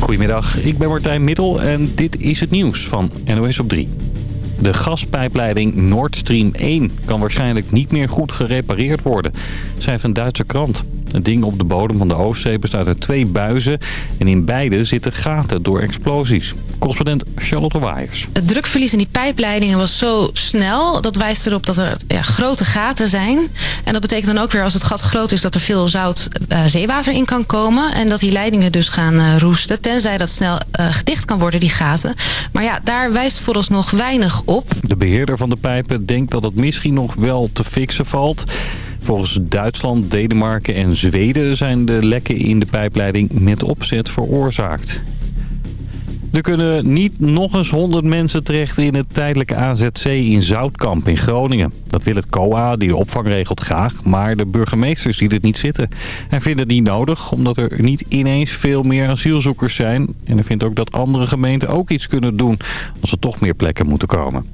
Goedemiddag, ik ben Martijn Middel en dit is het nieuws van NOS op 3. De gaspijpleiding Nord Stream 1 kan waarschijnlijk niet meer goed gerepareerd worden, schrijft een Duitse krant. Het ding op de bodem van de Oostzee bestaat uit twee buizen en in beide zitten gaten door explosies. Correspondent Charlotte Waaiers. Het drukverlies in die pijpleidingen was zo snel. Dat wijst erop dat er ja, grote gaten zijn. En dat betekent dan ook weer als het gat groot is dat er veel zout uh, zeewater in kan komen. En dat die leidingen dus gaan uh, roesten. Tenzij dat snel uh, gedicht kan worden, die gaten. Maar ja, daar wijst vooralsnog weinig op. De beheerder van de pijpen denkt dat het misschien nog wel te fixen valt. Volgens Duitsland, Denemarken en Zweden zijn de lekken in de pijpleiding met opzet veroorzaakt. Er kunnen niet nog eens 100 mensen terecht in het tijdelijke AZC in Zoutkamp in Groningen. Dat wil het COA, die de opvang regelt, graag. Maar de burgemeester ziet het niet zitten. Hij vindt het niet nodig, omdat er niet ineens veel meer asielzoekers zijn. En hij vindt ook dat andere gemeenten ook iets kunnen doen als er toch meer plekken moeten komen.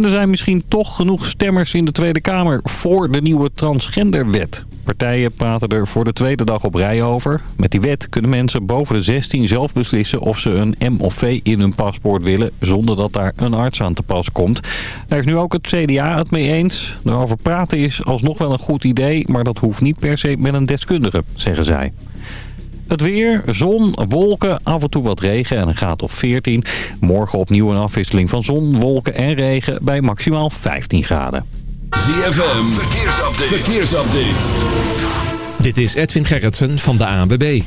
En er zijn misschien toch genoeg stemmers in de Tweede Kamer voor de nieuwe transgenderwet. Partijen praten er voor de tweede dag op rij over. Met die wet kunnen mensen boven de 16 zelf beslissen of ze een M of V in hun paspoort willen... zonder dat daar een arts aan te pas komt. Daar is nu ook het CDA het mee eens. Erover praten is alsnog wel een goed idee, maar dat hoeft niet per se met een deskundige, zeggen zij. Het weer, zon, wolken, af en toe wat regen en een graad of 14. Morgen opnieuw een afwisseling van zon, wolken en regen bij maximaal 15 graden. ZFM, verkeersupdate. verkeersupdate. Dit is Edwin Gerritsen van de ANWB.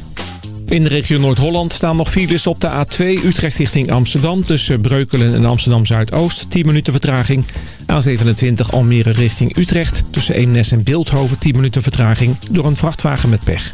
In de regio Noord-Holland staan nog files op de A2 Utrecht richting Amsterdam... tussen Breukelen en Amsterdam-Zuidoost, 10 minuten vertraging. A27 Almere richting Utrecht tussen Eemnes en Beeldhoven, 10 minuten vertraging... door een vrachtwagen met pech.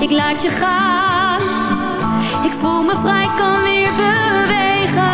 ik laat je gaan. Ik voel me vrij, kan weer bewegen.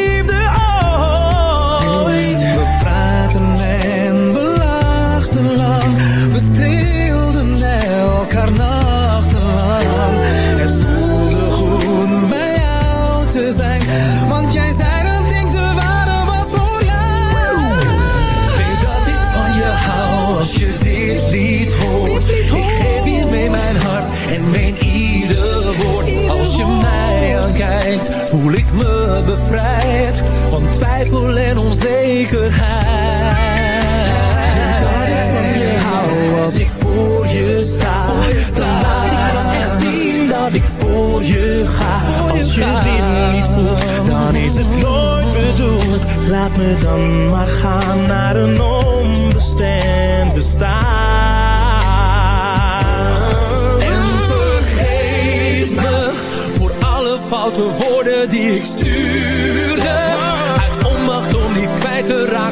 bevrijd van twijfel en onzekerheid. Dat ik van je hou als ik voor je sta. Dan laat ik pas echt zien dat ik voor je ga. Als je dit niet voelt, dan is het nooit bedoeld. Laat me dan maar gaan naar een onbestemd bestaan. En vergeef voor alle foute woorden die ik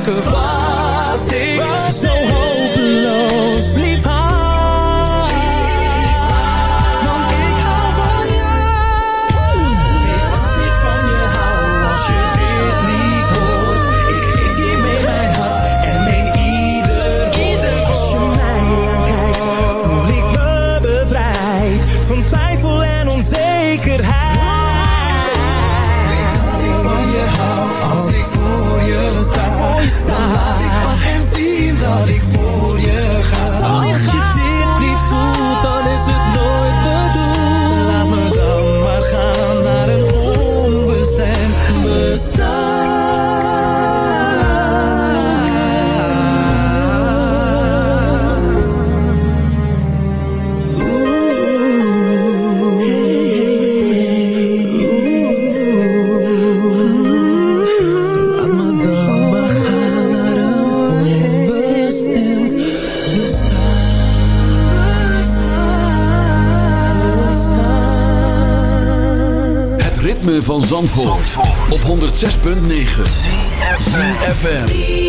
可放 op 106.9 ZFM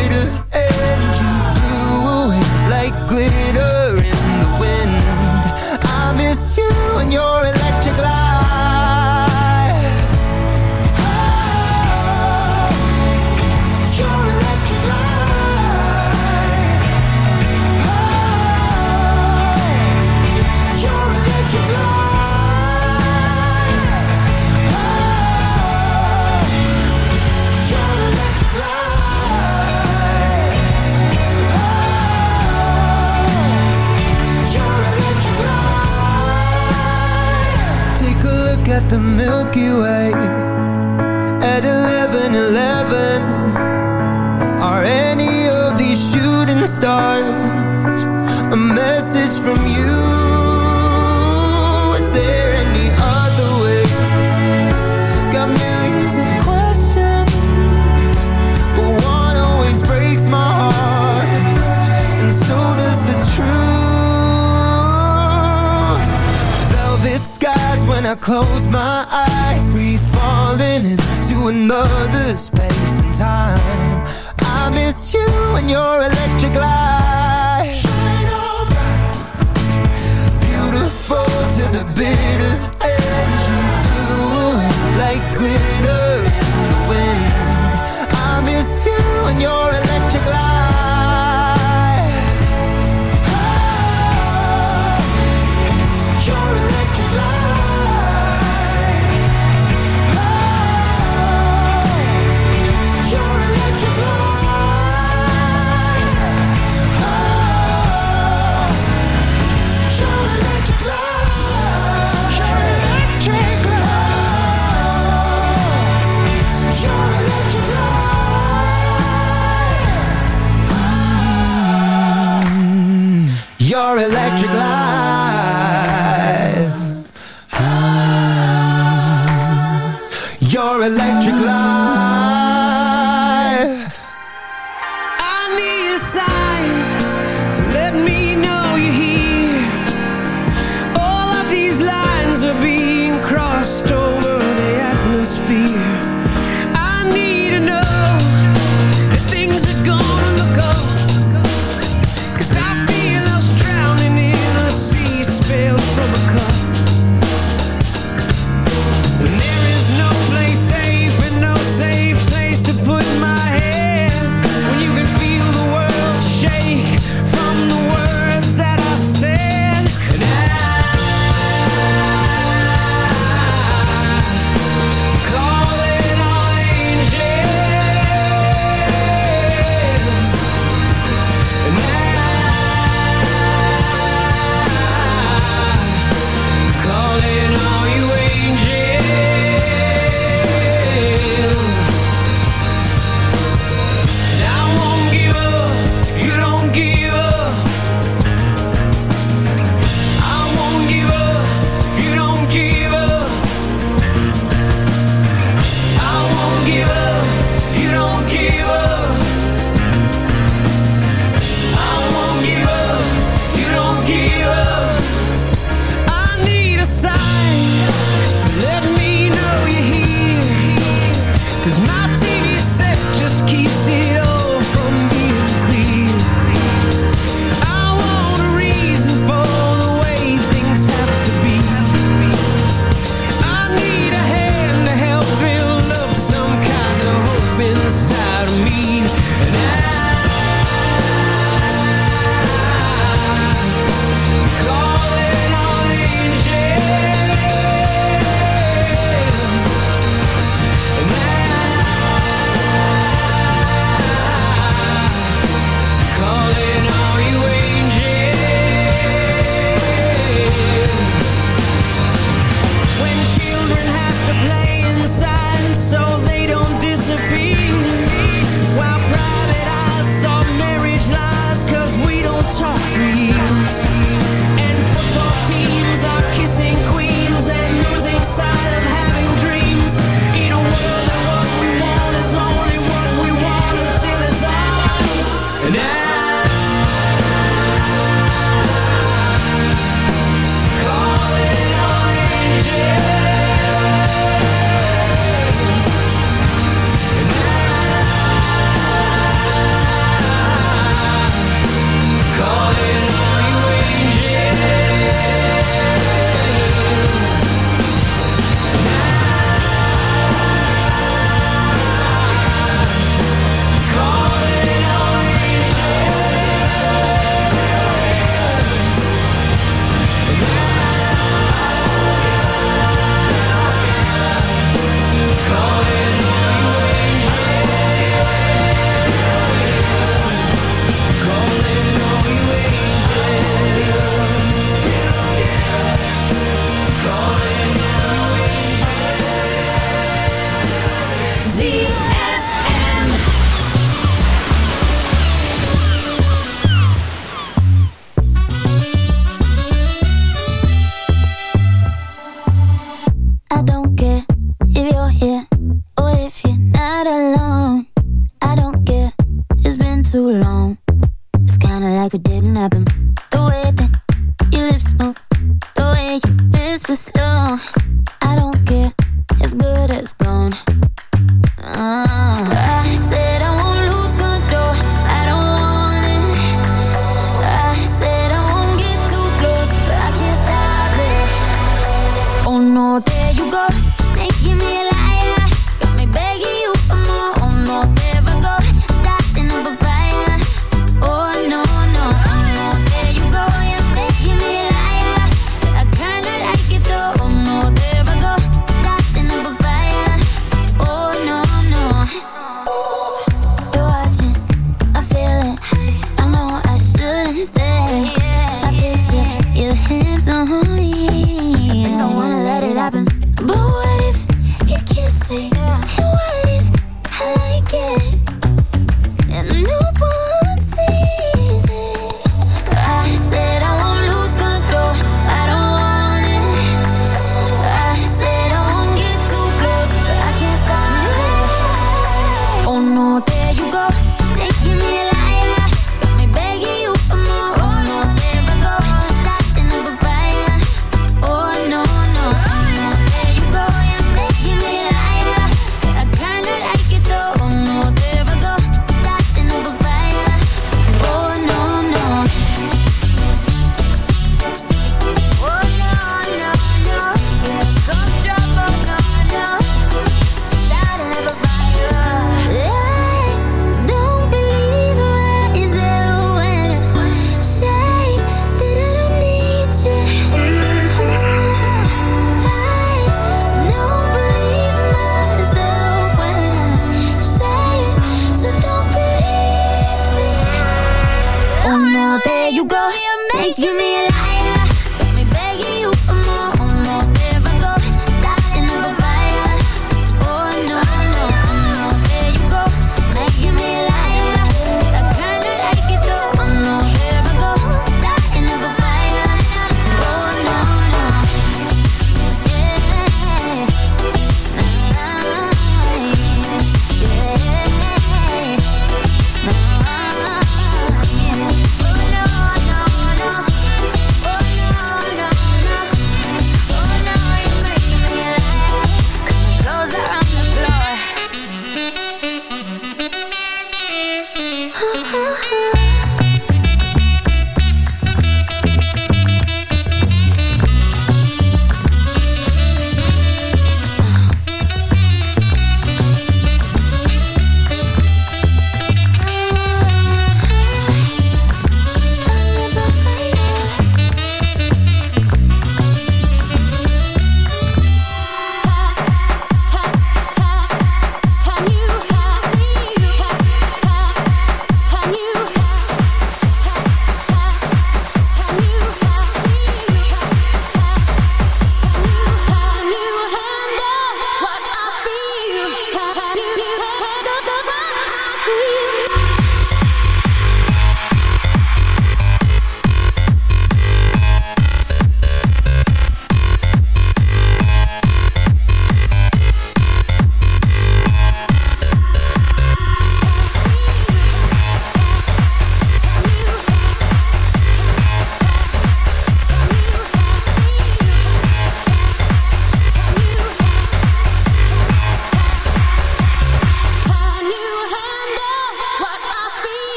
the Milky Way. close my eyes free falling into another space and time. I miss you and your electric light. Shine on Beautiful to the bitter end. You blew away like glitter.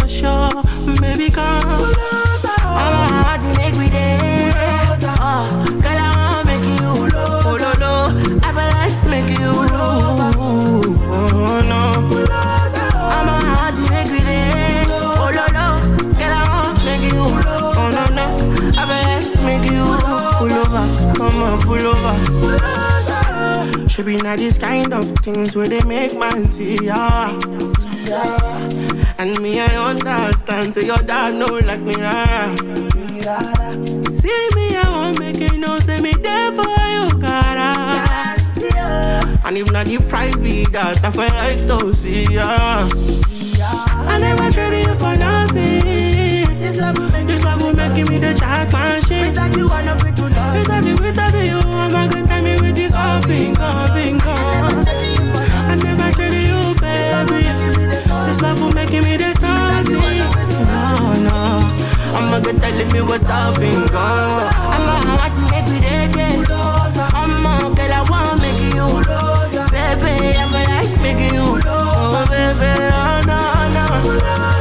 For sure. Baby, come. I'm a heart to make me dance. Oh, girl, I wanna make you. Oh, no. I feel like make you. Oh, no. I'm a heart to make me dance. Oh, no. Girl, I wanna make you. Oh, no. I feel like make you. Pull over. Come on, pull over. Should be not these kind of things where they make man see ya. And me, I understand. Say your dad know like me, rara. See me, I won't make it no. Say me there for you, cara. And if not the price be that, I feel like to see ya. I never traded you for nothing. This love will make, this love will make me the jackpot shit. Without you, I'm not free to love. Without you, without you, I'm a good time me with this all bingo, bingo. I never traded you, baby love for making me this naughty. No, no. I'ma go tell me what's up and go. I'ma watch you make me dead, dead. I'ma girl, I wanna make you. Baby, I'ma like making you. Oh, baby, oh, no, no.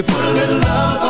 You put a little love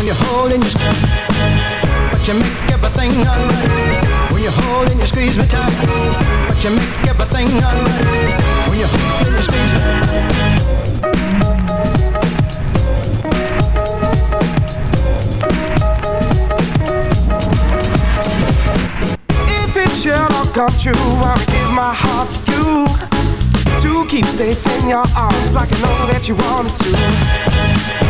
when you hold and you squeeze. But you make everything alright when you hold and you squeeze me tight. But you make everything alright when you hold and you squeeze me. If it should all come true, I'll give my heart to you. To keep safe in your arms like I know that you wanted to.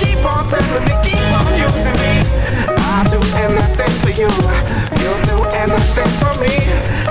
keep on telling me, keep on using me. I'll do anything for you. You'll do anything for me.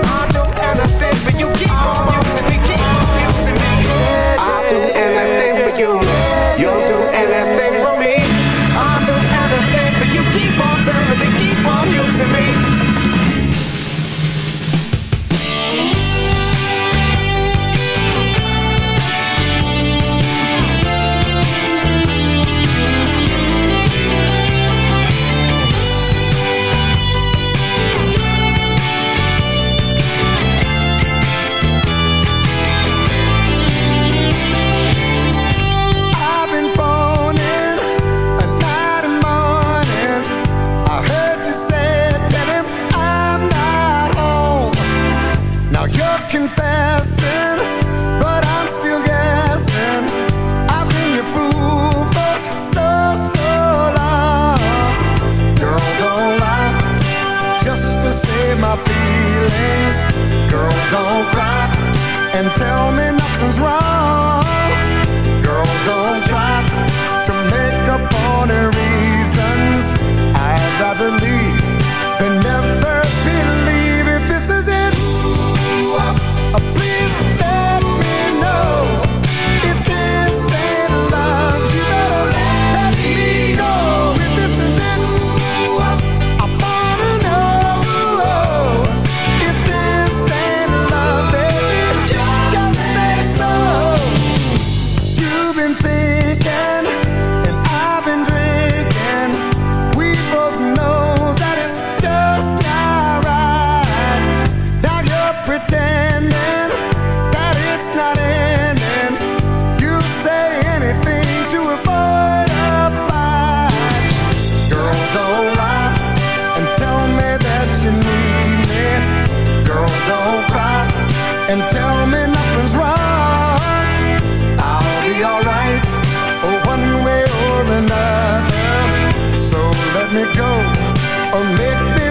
let me go. Oh, Or me